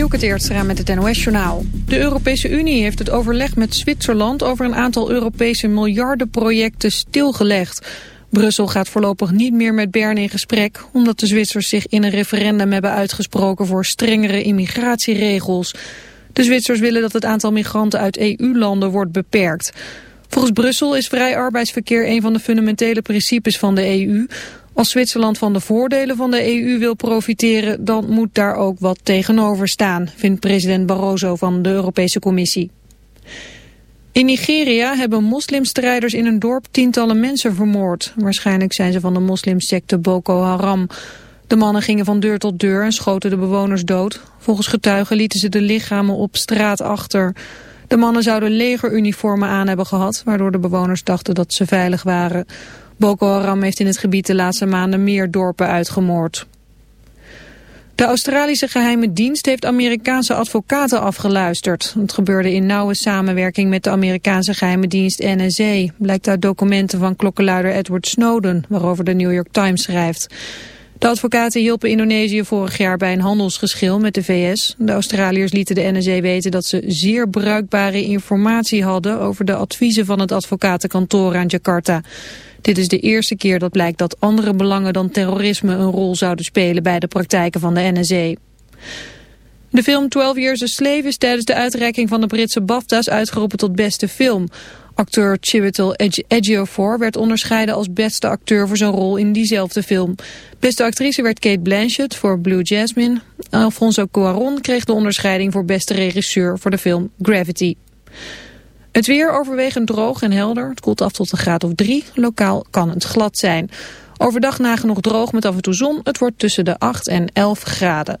Dielke Teertstra met het NOS-journaal. De Europese Unie heeft het overleg met Zwitserland over een aantal Europese miljardenprojecten stilgelegd. Brussel gaat voorlopig niet meer met Bern in gesprek... omdat de Zwitsers zich in een referendum hebben uitgesproken voor strengere immigratieregels. De Zwitsers willen dat het aantal migranten uit EU-landen wordt beperkt. Volgens Brussel is vrij arbeidsverkeer een van de fundamentele principes van de EU... Als Zwitserland van de voordelen van de EU wil profiteren, dan moet daar ook wat tegenover staan, vindt president Barroso van de Europese Commissie. In Nigeria hebben moslimstrijders in een dorp tientallen mensen vermoord. Waarschijnlijk zijn ze van de moslimsecte Boko Haram. De mannen gingen van deur tot deur en schoten de bewoners dood. Volgens getuigen lieten ze de lichamen op straat achter. De mannen zouden legeruniformen aan hebben gehad, waardoor de bewoners dachten dat ze veilig waren. Boko Haram heeft in het gebied de laatste maanden meer dorpen uitgemoord. De Australische geheime dienst heeft Amerikaanse advocaten afgeluisterd. Het gebeurde in nauwe samenwerking met de Amerikaanse geheime dienst NSA. Blijkt uit documenten van klokkenluider Edward Snowden, waarover de New York Times schrijft. De advocaten hielpen Indonesië vorig jaar bij een handelsgeschil met de VS. De Australiërs lieten de NSA weten dat ze zeer bruikbare informatie hadden over de adviezen van het advocatenkantoor aan Jakarta. Dit is de eerste keer dat blijkt dat andere belangen dan terrorisme een rol zouden spelen bij de praktijken van de NSA. De film 12 Years a Slave is tijdens de uitreiking van de Britse BAFTA's uitgeroepen tot beste film. Acteur Chiwetel Ejiofor werd onderscheiden als beste acteur voor zijn rol in diezelfde film. Beste actrice werd Kate Blanchett voor Blue Jasmine. Alfonso Cuarón kreeg de onderscheiding voor beste regisseur voor de film Gravity. Het weer overwegend droog en helder. Het koelt af tot een graad of drie. Lokaal kan het glad zijn. Overdag nagenoeg droog met af en toe zon. Het wordt tussen de 8 en 11 graden.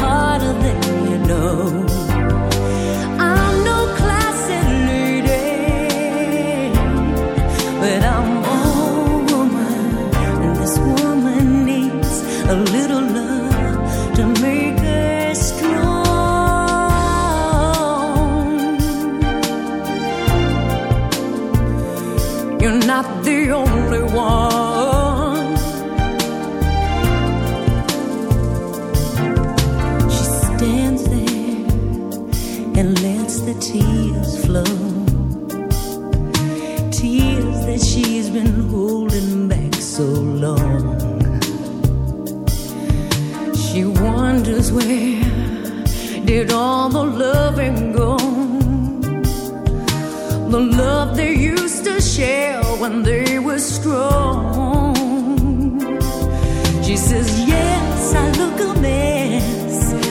One.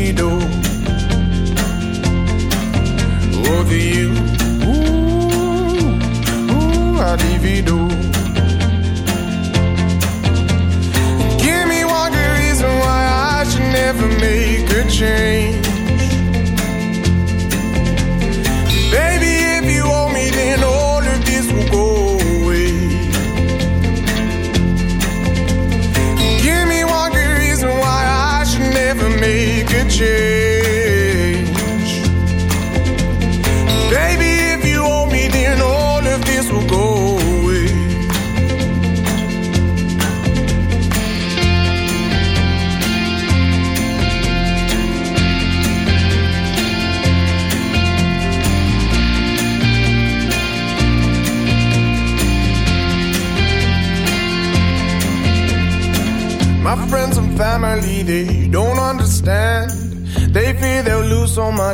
Ooh, I'd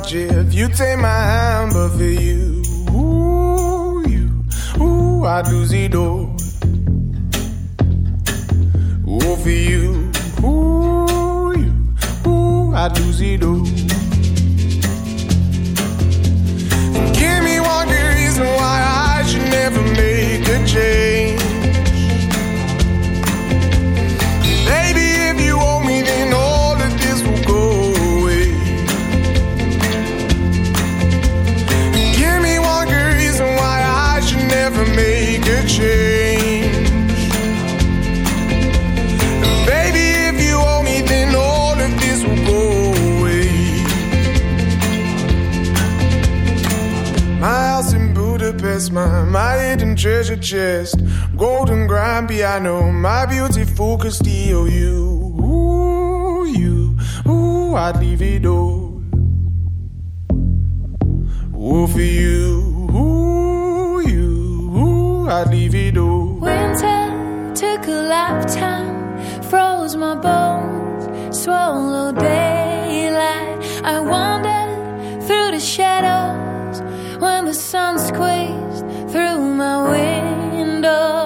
If you take my Past my, my hidden treasure chest, golden grand piano, my beautiful Castillo, you, ooh, you, ooh, I'd leave it all, ooh, for you, ooh, you, ooh, I'd leave it all. Winter took a lifetime, froze my bones, swallowed daylight. I wandered through the shadows when the sun squeezed through my window.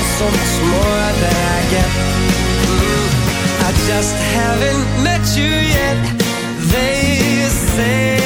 there's so much more that I get. Mm, I just haven't met you yet. They say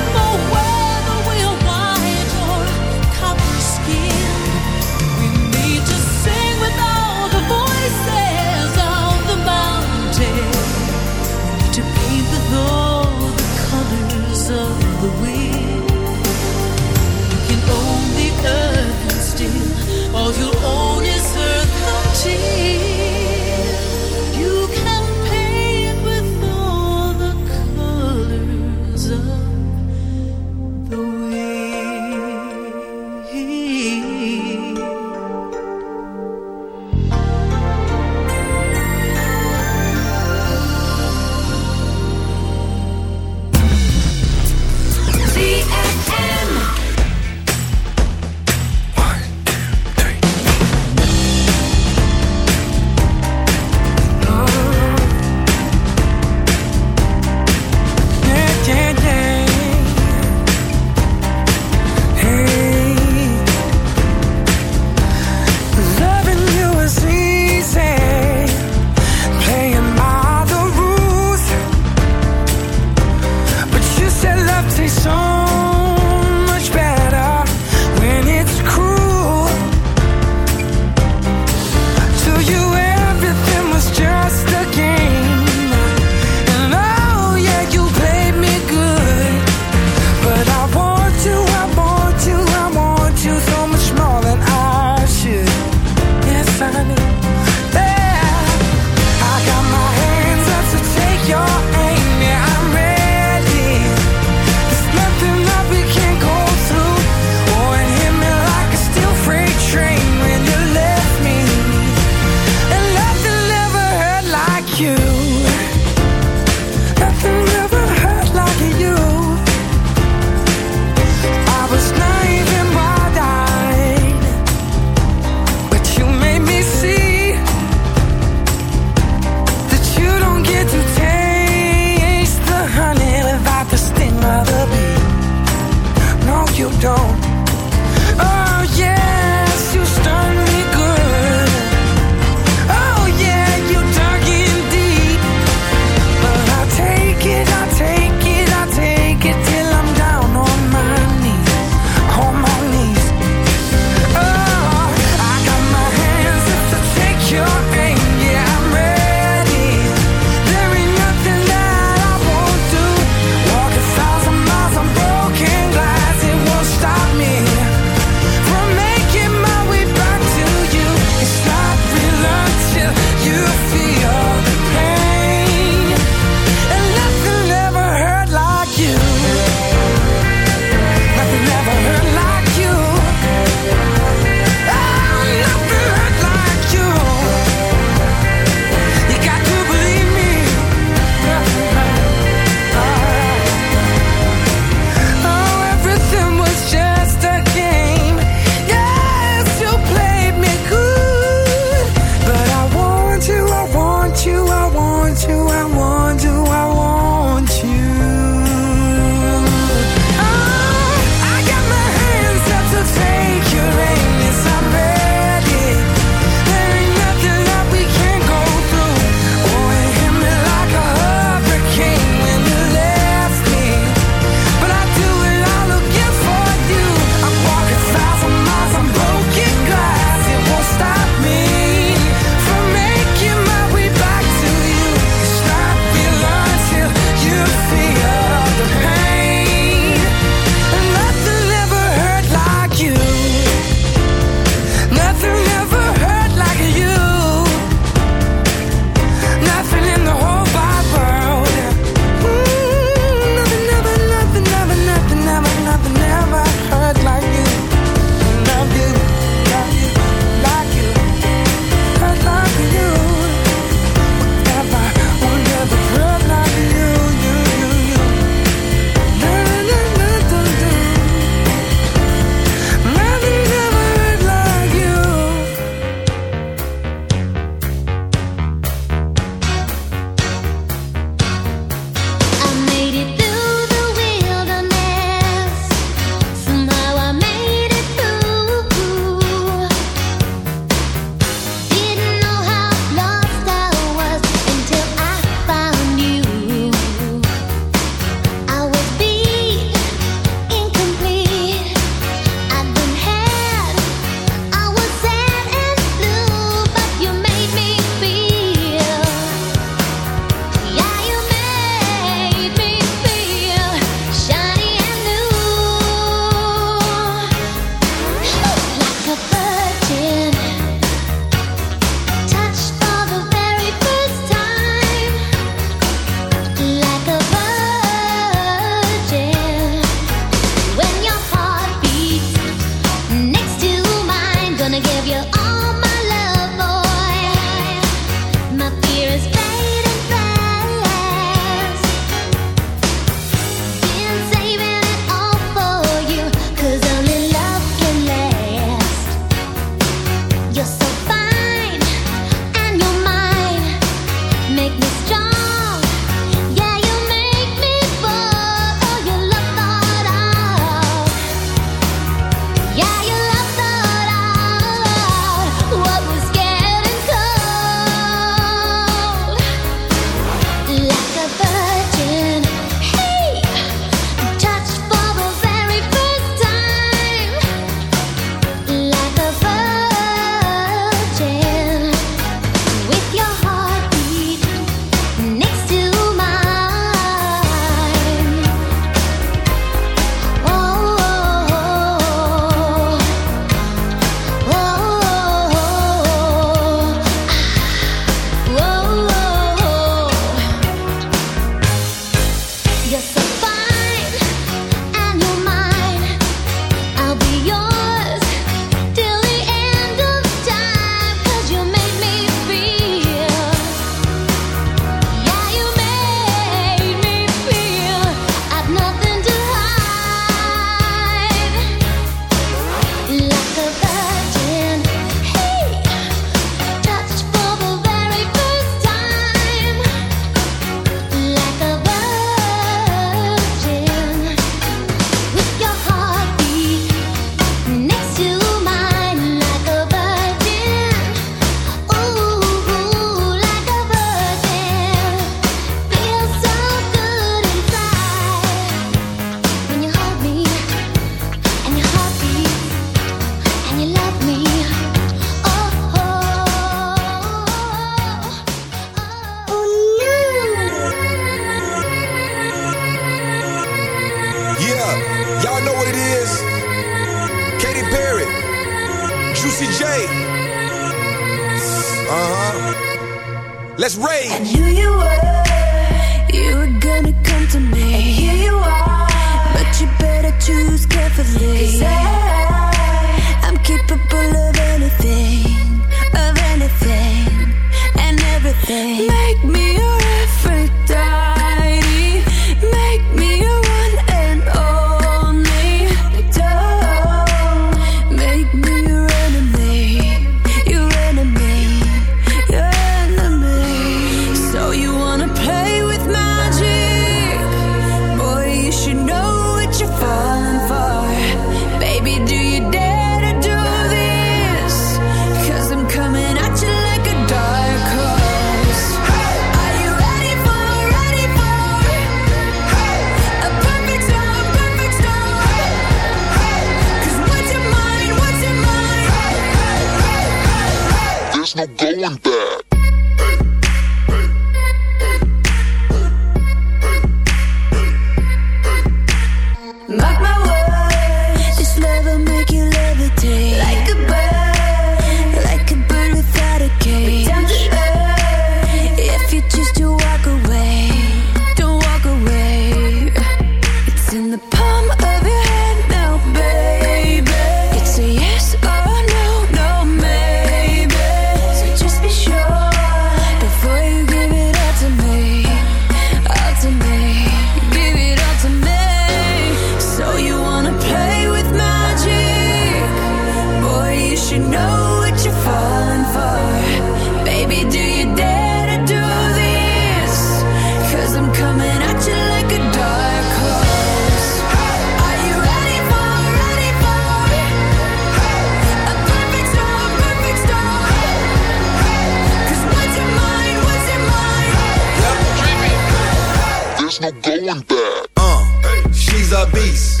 no going back. Uh, she's a beast.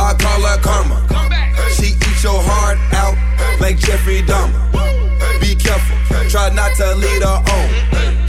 I call her karma. She eats your heart out like Jeffrey Dahmer. Be careful, try not to lead her on.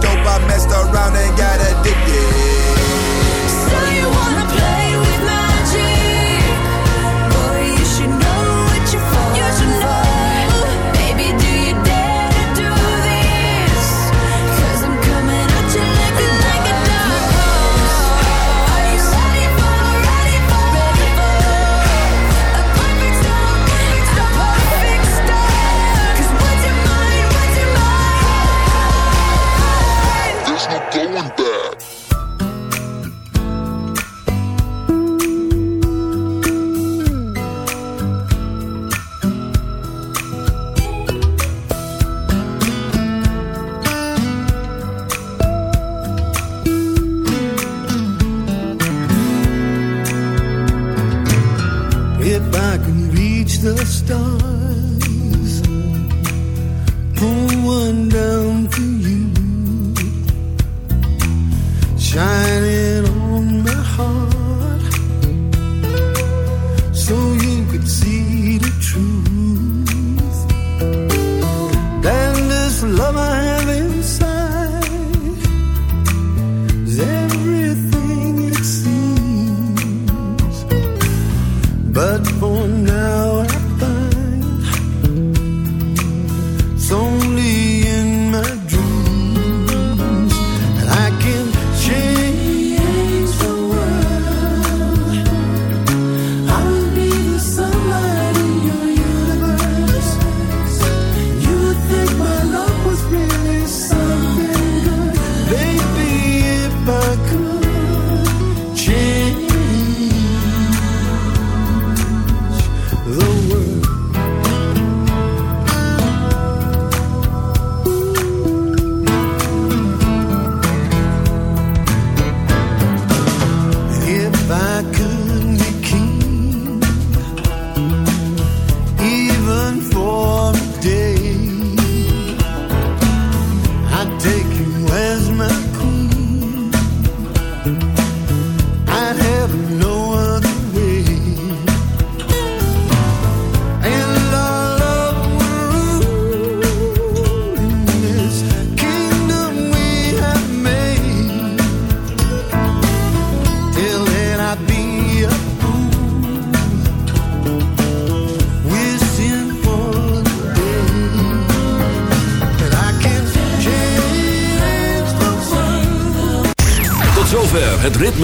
dope, I messed around and got addicted. The stars, pull one down for you, shining